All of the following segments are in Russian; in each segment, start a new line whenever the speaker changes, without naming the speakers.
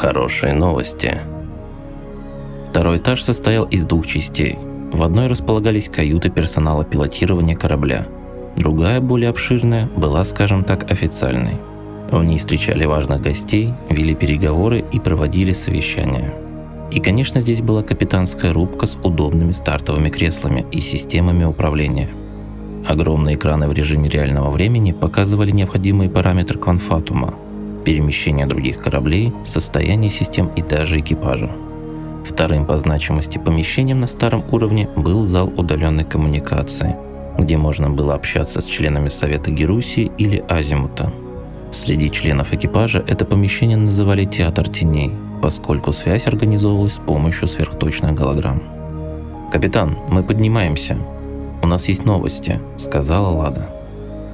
Хорошие новости. Второй этаж состоял из двух частей. В одной располагались каюты персонала пилотирования корабля. Другая, более обширная, была, скажем так, официальной. В ней встречали важных гостей, вели переговоры и проводили совещания. И, конечно, здесь была капитанская рубка с удобными стартовыми креслами и системами управления. Огромные экраны в режиме реального времени показывали необходимые параметры кванфатума, перемещение других кораблей, состояние систем и даже экипажа. Вторым по значимости помещением на старом уровне был зал удаленной коммуникации, где можно было общаться с членами Совета Герусии или Азимута. Среди членов экипажа это помещение называли «Театр теней», поскольку связь организовывалась с помощью сверхточных голограмм. «Капитан, мы поднимаемся. У нас есть новости», — сказала Лада.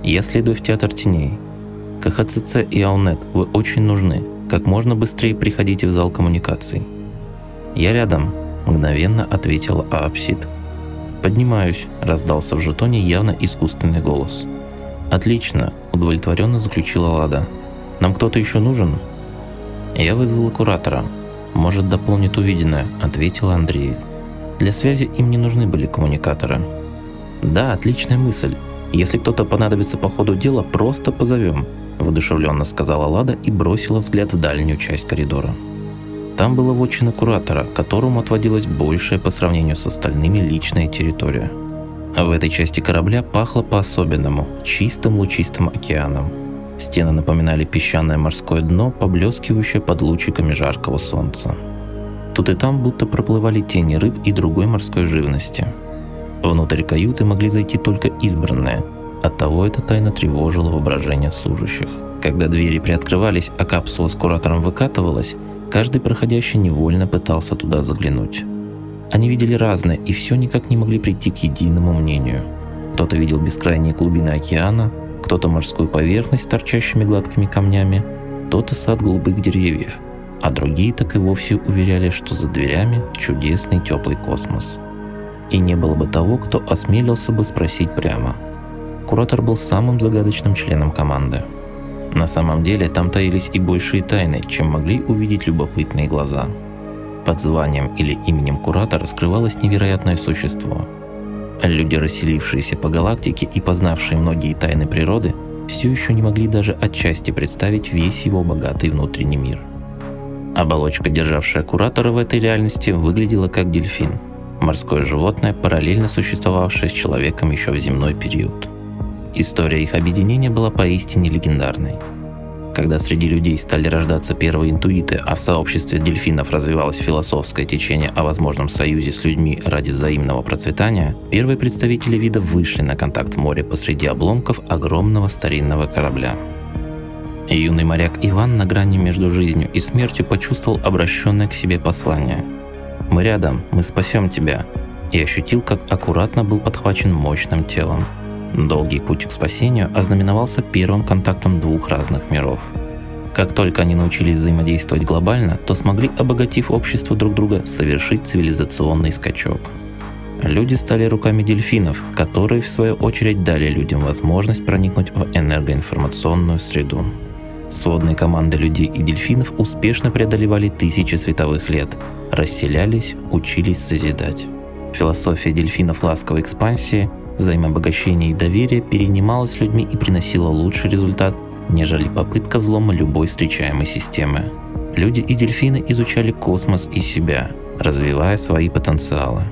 «Я следую в Театр теней. КХЦЦ и Аунет, вы очень нужны. Как можно быстрее приходите в зал коммуникаций». «Я рядом», — мгновенно ответила Аапсид. «Поднимаюсь», — раздался в жетоне явно искусственный голос. «Отлично», — удовлетворенно заключила Лада. «Нам кто-то еще нужен?» «Я вызвала куратора. Может, дополнит увиденное», — ответила Андрей. «Для связи им не нужны были коммуникаторы». «Да, отличная мысль. Если кто-то понадобится по ходу дела, просто позовем», — воодушевленно сказала Лада и бросила взгляд в дальнюю часть коридора. Там была вотчина куратора, которому отводилась большая по сравнению с остальными личная территория. А в этой части корабля пахло по-особенному, чистым лучистым океаном — Стены напоминали песчаное морское дно, поблескивающее под лучиками жаркого солнца. Тут и там будто проплывали тени рыб и другой морской живности. Внутрь каюты могли зайти только избранные, оттого эта тайна тревожила воображение служащих. Когда двери приоткрывались, а капсула с куратором выкатывалась, каждый проходящий невольно пытался туда заглянуть. Они видели разное и все никак не могли прийти к единому мнению. Кто-то видел бескрайние глубины океана, кто-то морскую поверхность с торчащими гладкими камнями, кто-то сад голубых деревьев, а другие так и вовсе уверяли, что за дверями чудесный теплый космос. И не было бы того, кто осмелился бы спросить прямо. Куратор был самым загадочным членом команды. На самом деле там таились и большие тайны, чем могли увидеть любопытные глаза. Под званием или именем куратора скрывалось невероятное существо – Люди, расселившиеся по галактике и познавшие многие тайны природы, все еще не могли даже отчасти представить весь его богатый внутренний мир. Оболочка, державшая куратора в этой реальности, выглядела как дельфин, морское животное, параллельно существовавшее с человеком еще в земной период. История их объединения была поистине легендарной – когда среди людей стали рождаться первые интуиты, а в сообществе дельфинов развивалось философское течение о возможном союзе с людьми ради взаимного процветания, первые представители вида вышли на контакт море посреди обломков огромного старинного корабля. Юный моряк Иван на грани между жизнью и смертью почувствовал обращенное к себе послание. «Мы рядом, мы спасем тебя», и ощутил, как аккуратно был подхвачен мощным телом – Долгий путь к спасению ознаменовался первым контактом двух разных миров. Как только они научились взаимодействовать глобально, то смогли, обогатив общество друг друга, совершить цивилизационный скачок. Люди стали руками дельфинов, которые в свою очередь дали людям возможность проникнуть в энергоинформационную среду. Сводные команды людей и дельфинов успешно преодолевали тысячи световых лет, расселялись, учились созидать. Философия дельфинов ласковой экспансии – Взаимообогащение и доверие перенималось людьми и приносило лучший результат, нежели попытка взлома любой встречаемой системы. Люди и дельфины изучали космос и себя, развивая свои потенциалы.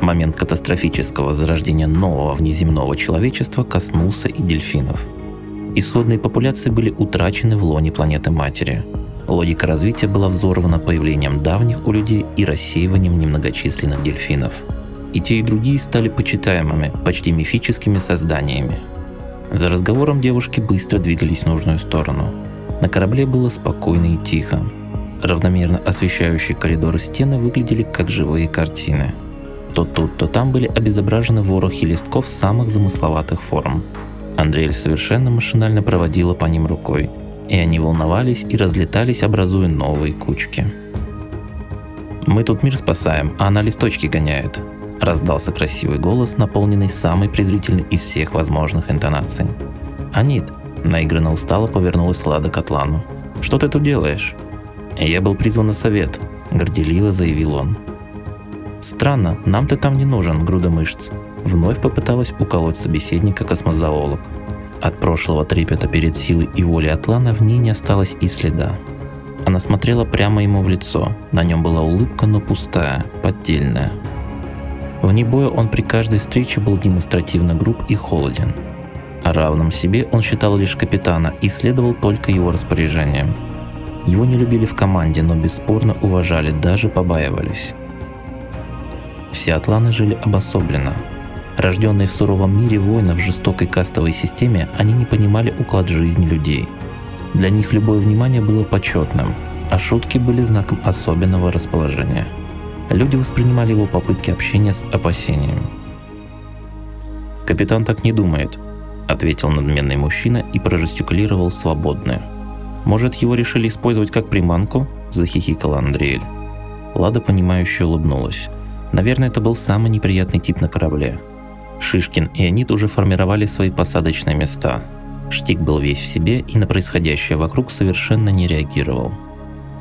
Момент катастрофического зарождения нового внеземного человечества коснулся и дельфинов. Исходные популяции были утрачены в лоне планеты Матери. Логика развития была взорвана появлением давних у людей и рассеиванием немногочисленных дельфинов – и те и другие стали почитаемыми, почти мифическими созданиями. За разговором девушки быстро двигались в нужную сторону. На корабле было спокойно и тихо. Равномерно освещающие коридоры стены выглядели как живые картины. То тут, то там были обезображены ворохи листков самых замысловатых форм. Андреэль совершенно машинально проводила по ним рукой, и они волновались и разлетались, образуя новые кучки. «Мы тут мир спасаем, а она листочки гоняет», Раздался красивый голос, наполненный самой презрительной из всех возможных интонаций. «Анит!» – наигранно устало повернулась Лада к Атлану. «Что ты тут делаешь?» «Я был призван на совет», – горделиво заявил он. «Странно, нам ты там не нужен, груда мышц», – вновь попыталась уколоть собеседника космозоолог. От прошлого трепета перед силой и волей Атлана в ней не осталось и следа. Она смотрела прямо ему в лицо. На нем была улыбка, но пустая, поддельная. Вне боя он при каждой встрече был демонстративно груб и холоден. О равном себе он считал лишь капитана и следовал только его распоряжениям. Его не любили в команде, но бесспорно уважали, даже побаивались. Все атланы жили обособленно. Рожденные в суровом мире воинов в жестокой кастовой системе, они не понимали уклад жизни людей. Для них любое внимание было почетным, а шутки были знаком особенного расположения. Люди воспринимали его попытки общения с опасением. «Капитан так не думает», — ответил надменный мужчина и прожестикулировал свободно. «Может, его решили использовать как приманку?» — захихикал Андреэль. Лада, понимающе улыбнулась. Наверное, это был самый неприятный тип на корабле. Шишкин и Анит уже формировали свои посадочные места. Штик был весь в себе и на происходящее вокруг совершенно не реагировал.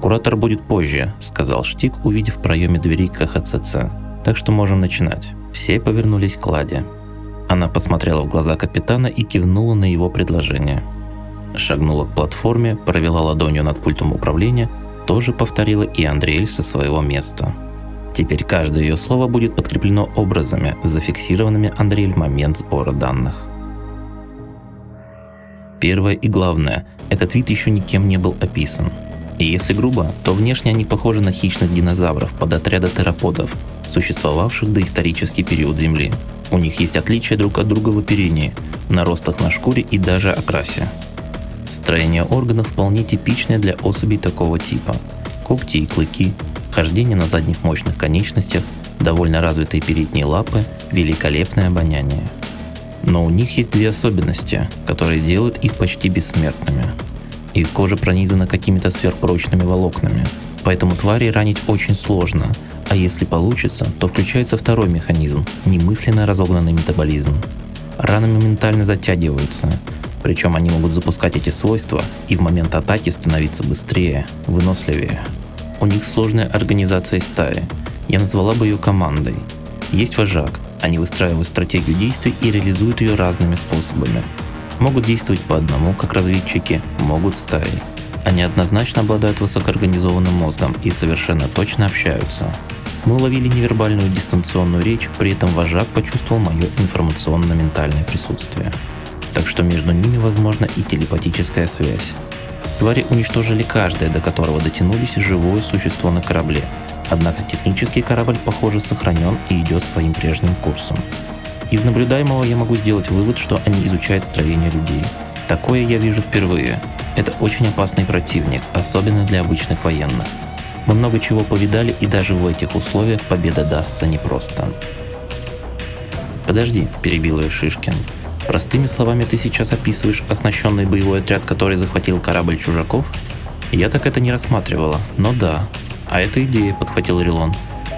«Куратор будет позже», — сказал Штик, увидев в проеме двери КХЦЦ. «Так что можем начинать». Все повернулись к Ладе. Она посмотрела в глаза капитана и кивнула на его предложение. Шагнула к платформе, провела ладонью над пультом управления, тоже повторила и Андреэль со своего места. Теперь каждое ее слово будет подкреплено образами, зафиксированными Андреэль в момент сбора данных. Первое и главное, этот вид еще никем не был описан. И если грубо, то внешне они похожи на хищных динозавров под отряда тераподов, существовавших до исторический период Земли. У них есть отличия друг от друга в оперении, наростах на шкуре и даже окрасе. Строение органов вполне типичное для особей такого типа. Когти и клыки, хождение на задних мощных конечностях, довольно развитые передние лапы, великолепное обоняние. Но у них есть две особенности, которые делают их почти бессмертными. Их кожа пронизана какими-то сверхпрочными волокнами, поэтому твари ранить очень сложно, а если получится, то включается второй механизм – немысленно разогнанный метаболизм. Раны моментально затягиваются, причем они могут запускать эти свойства и в момент атаки становиться быстрее, выносливее. У них сложная организация стаи. Я назвала бы ее командой. Есть вожак. Они выстраивают стратегию действий и реализуют ее разными способами. Могут действовать по одному, как разведчики, могут стаей. Они однозначно обладают высокоорганизованным мозгом и совершенно точно общаются. Мы уловили невербальную дистанционную речь, при этом вожак почувствовал мое информационно-ментальное присутствие. Так что между ними возможна и телепатическая связь. Твари уничтожили каждое, до которого дотянулись живое существо на корабле. Однако технический корабль, похоже, сохранен и идет своим прежним курсом. Из наблюдаемого я могу сделать вывод, что они изучают строение людей. Такое я вижу впервые. Это очень опасный противник, особенно для обычных военных. Мы много чего повидали, и даже в этих условиях победа дастся непросто. «Подожди», – перебил ее Шишкин. Простыми словами ты сейчас описываешь оснащенный боевой отряд, который захватил корабль чужаков? Я так это не рассматривала, но да. А это идея, подхватил Рилон.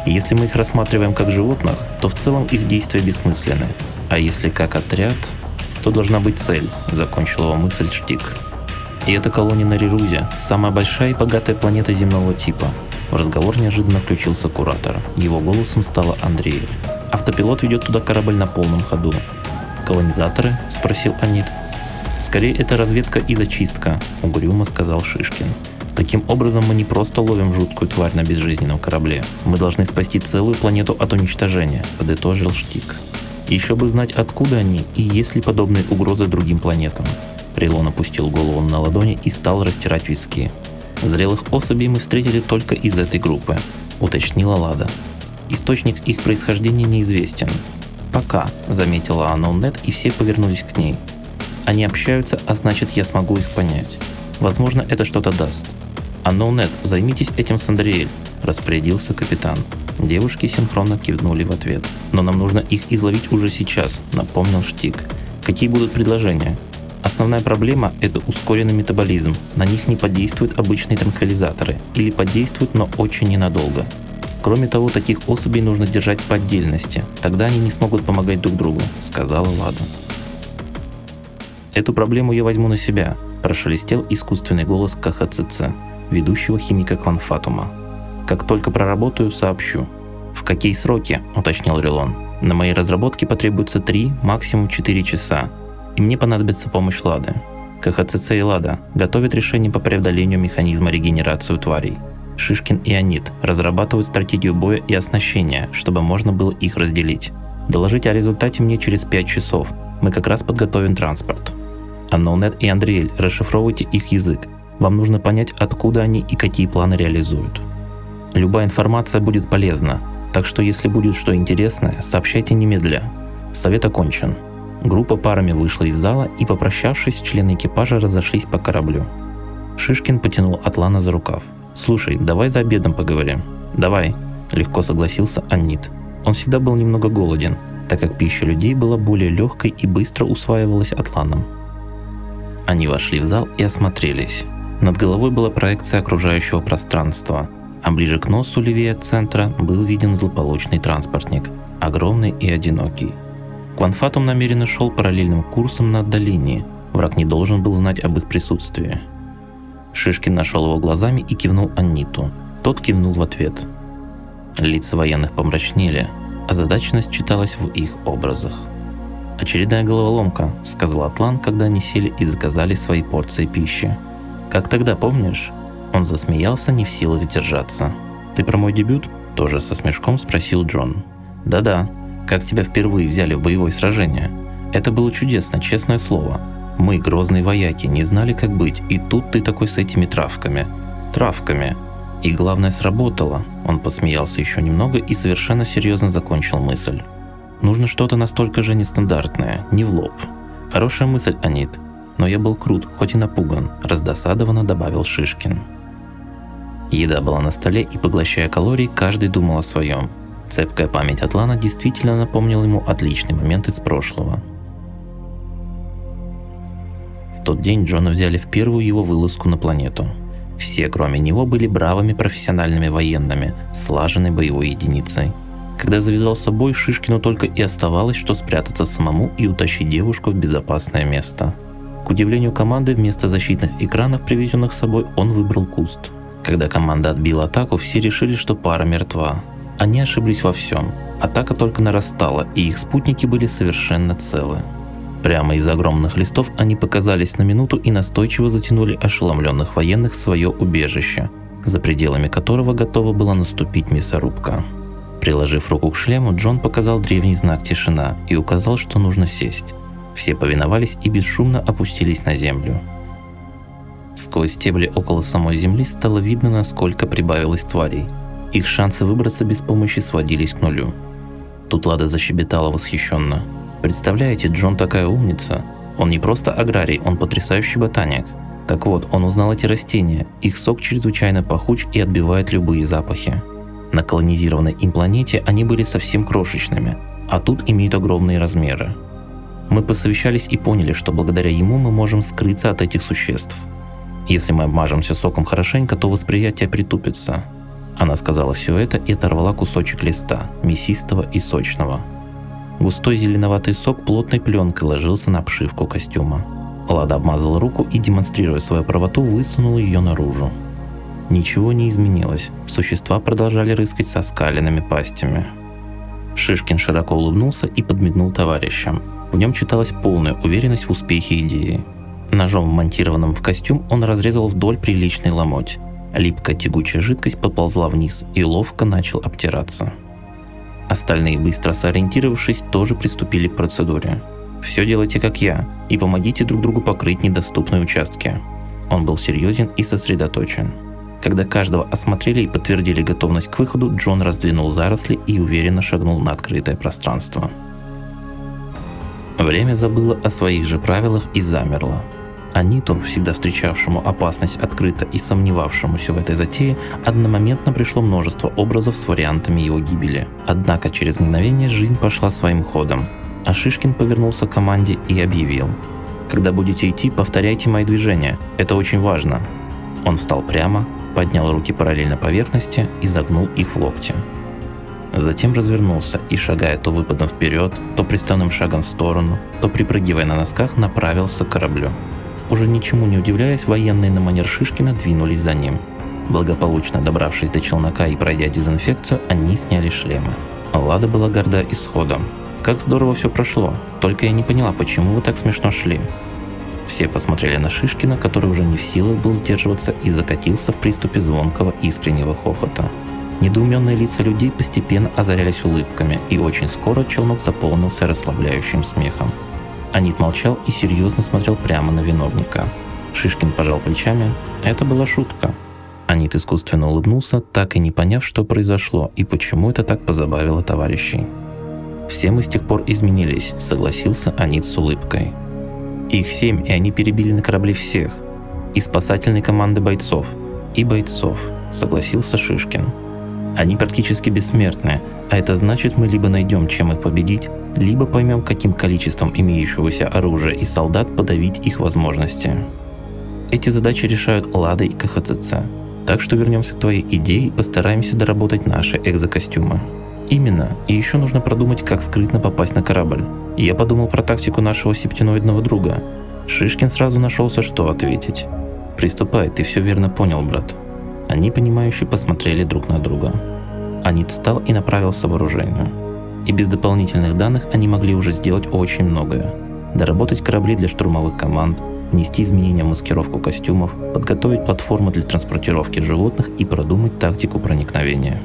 Если мы их рассматриваем как животных, то в целом их действия бессмысленны. А если как отряд, то должна быть цель, закончил его мысль Штик. И это колония на Рирузе, самая большая и богатая планета земного типа. В разговор неожиданно включился куратор. Его голосом стала Андрея. Автопилот ведет туда корабль на полном ходу. «Колонизаторы?» – спросил Анит. «Скорее, это разведка и зачистка», – угрюмо сказал Шишкин. Таким образом, мы не просто ловим жуткую тварь на безжизненном корабле. Мы должны спасти целую планету от уничтожения, подытожил Штик. Еще бы знать, откуда они и есть ли подобные угрозы другим планетам. Рилон опустил голову на ладони и стал растирать виски. Зрелых особей мы встретили только из этой группы, уточнила Лада. Источник их происхождения неизвестен, «Пока», — заметила Аноннет, и все повернулись к ней. «Они общаются, а значит, я смогу их понять. Возможно, это что-то даст». «Аноннет, займитесь этим с Андреэль», — распорядился капитан. Девушки синхронно кивнули в ответ. «Но нам нужно их изловить уже сейчас», — напомнил Штик. «Какие будут предложения?» Основная проблема – это ускоренный метаболизм. На них не подействуют обычные транквилизаторы или подействуют, но очень ненадолго. Кроме того, таких особей нужно держать по отдельности, тогда они не смогут помогать друг другу, сказала Лада. Эту проблему я возьму на себя, прошелестел искусственный голос КХЦЦ. Ведущего химика Кванфатума. «Как только проработаю, сообщу». «В какие сроки?» – уточнил Релон. «На моей разработке потребуется 3, максимум 4 часа, и мне понадобится помощь Лады. КХЦЦ и Лада готовят решение по преодолению механизма регенерации тварей. Шишкин и Анит разрабатывают стратегию боя и оснащения, чтобы можно было их разделить. Доложить о результате мне через 5 часов. Мы как раз подготовим транспорт. Анноунет и Андриэль, расшифровывайте их язык. Вам нужно понять, откуда они и какие планы реализуют. Любая информация будет полезна, так что если будет что интересное, сообщайте немедля. Совет окончен. Группа парами вышла из зала и, попрощавшись, члены экипажа разошлись по кораблю. Шишкин потянул Атлана за рукав. «Слушай, давай за обедом поговорим». «Давай», – легко согласился Аннит. Он всегда был немного голоден, так как пища людей была более легкой и быстро усваивалась Атланом. Они вошли в зал и осмотрелись. Над головой была проекция окружающего пространства, а ближе к носу левее от центра был виден злополучный транспортник, огромный и одинокий – Кванфатум намеренно шел параллельным курсом на отдалении. Враг не должен был знать об их присутствии. Шишкин нашел его глазами и кивнул Анниту. Тот кивнул в ответ. Лица военных помрачнели, а задачность читалась в их образах. «Очередная головоломка», — сказал Атлан, когда они сели и заказали свои порции пищи. «Как тогда, помнишь?» Он засмеялся, не в силах сдержаться. «Ты про мой дебют?» – тоже со смешком спросил Джон. «Да-да», как тебя впервые взяли в боевое сражение. Это было чудесно, честное слово. Мы, грозные вояки, не знали, как быть, и тут ты такой с этими травками. Травками. И главное, сработало. Он посмеялся еще немного и совершенно серьезно закончил мысль. Нужно что-то настолько же нестандартное, не в лоб. Хорошая мысль, Анит. Но я был крут, хоть и напуган, раздосадованно добавил Шишкин. Еда была на столе, и поглощая калории, каждый думал о своем. Цепкая память Атлана действительно напомнила ему отличный момент из прошлого. В тот день Джона взяли в первую его вылазку на планету. Все, кроме него, были бравыми профессиональными военными, слаженной боевой единицей. Когда завязался бой, Шишкину только и оставалось, что спрятаться самому и утащить девушку в безопасное место. К удивлению команды, вместо защитных экранов, привезенных с собой, он выбрал куст. Когда команда отбила атаку, все решили, что пара мертва. Они ошиблись во всем. Атака только нарастала, и их спутники были совершенно целы. Прямо из огромных листов они показались на минуту и настойчиво затянули ошеломленных военных в свое убежище, за пределами которого готова была наступить мясорубка. Приложив руку к шлему, Джон показал древний знак тишина и указал, что нужно сесть. Все повиновались и бесшумно опустились на землю. Сквозь стебли около самой земли стало видно, насколько прибавилось тварей – их шансы выбраться без помощи сводились к нулю. Тут Лада защебетала восхищенно. «Представляете, Джон такая умница. Он не просто аграрий, он потрясающий ботаник. Так вот, он узнал эти растения. Их сок чрезвычайно пахуч и отбивает любые запахи. На колонизированной им планете они были совсем крошечными, а тут имеют огромные размеры. Мы посовещались и поняли, что благодаря ему мы можем скрыться от этих существ. Если мы обмажемся соком хорошенько, то восприятие притупится – она сказала все это и оторвала кусочек листа, мясистого и сочного. Густой зеленоватый сок плотной пленкой ложился на обшивку костюма. Лада обмазала руку и, демонстрируя свою правоту, высунула ее наружу. Ничего не изменилось, существа продолжали рыскать со скаленными пастями. Шишкин широко улыбнулся и подмигнул товарищам. В нем читалась полная уверенность в успехе идеи. Ножом, вмонтированным в костюм, он разрезал вдоль приличный ломоть. Липкая тягучая жидкость поползла вниз и ловко начал обтираться. Остальные, быстро сориентировавшись, тоже приступили к процедуре. «Все делайте как я, и помогите друг другу покрыть недоступные участки». Он был серьезен и сосредоточен. Когда каждого осмотрели и подтвердили готовность к выходу, Джон раздвинул заросли и уверенно шагнул на открытое пространство. Время забыло о своих же правилах и замерло. Аниту, всегда встречавшему опасность открыто и сомневавшемуся в этой затее, одномоментно пришло множество образов с вариантами его гибели. Однако через мгновение жизнь пошла своим ходом, а Шишкин повернулся к команде и объявил. «Когда будете идти, повторяйте мои движения, это очень важно». Он встал прямо, поднял руки параллельно поверхности и загнул их в локте. Затем развернулся и, шагая то выпадом вперед, то приставным шагом в сторону, то припрыгивая на носках, направился к кораблю. Уже ничему не удивляясь, военные на манер Шишкина двинулись за ним. Благополучно добравшись до челнока и пройдя дезинфекцию, они сняли шлемы. Лада была горда исходом. Как здорово все прошло, только я не поняла, почему вы так смешно шли. Все посмотрели на Шишкина, который уже не в силах был сдерживаться и закатился в приступе звонкого искреннего хохота. Недоуменные лица людей постепенно озарялись улыбками, и очень скоро челнок заполнился расслабляющим смехом. Анит молчал и серьезно смотрел прямо на виновника. Шишкин пожал плечами. Это была шутка. Анит искусственно улыбнулся, так и не поняв, что произошло и почему это так позабавило товарищей. «Все мы с тех пор изменились», — согласился Анит с улыбкой. «Их семь, и они перебили на корабле всех. И спасательной команды бойцов. И бойцов», — согласился Шишкин. «Они практически бессмертны, а это значит, мы либо найдем, чем их победить, либо поймем, каким количеством имеющегося оружия и солдат подавить их возможности. Эти задачи решают Лада и КХЦЦ. Так что вернемся к твоей идее и постараемся доработать наши экзокостюмы. Именно. И еще нужно продумать, как скрытно попасть на корабль. Я подумал про тактику нашего септиноидного друга. Шишкин сразу нашелся, что ответить. «Приступай, ты все верно понял, брат». Они, понимающие, посмотрели друг на друга. Анит встал и направился к вооружению. И без дополнительных данных они могли уже сделать очень многое. Доработать корабли для штурмовых команд, внести изменения в маскировку костюмов, подготовить платформу для транспортировки животных и продумать тактику проникновения.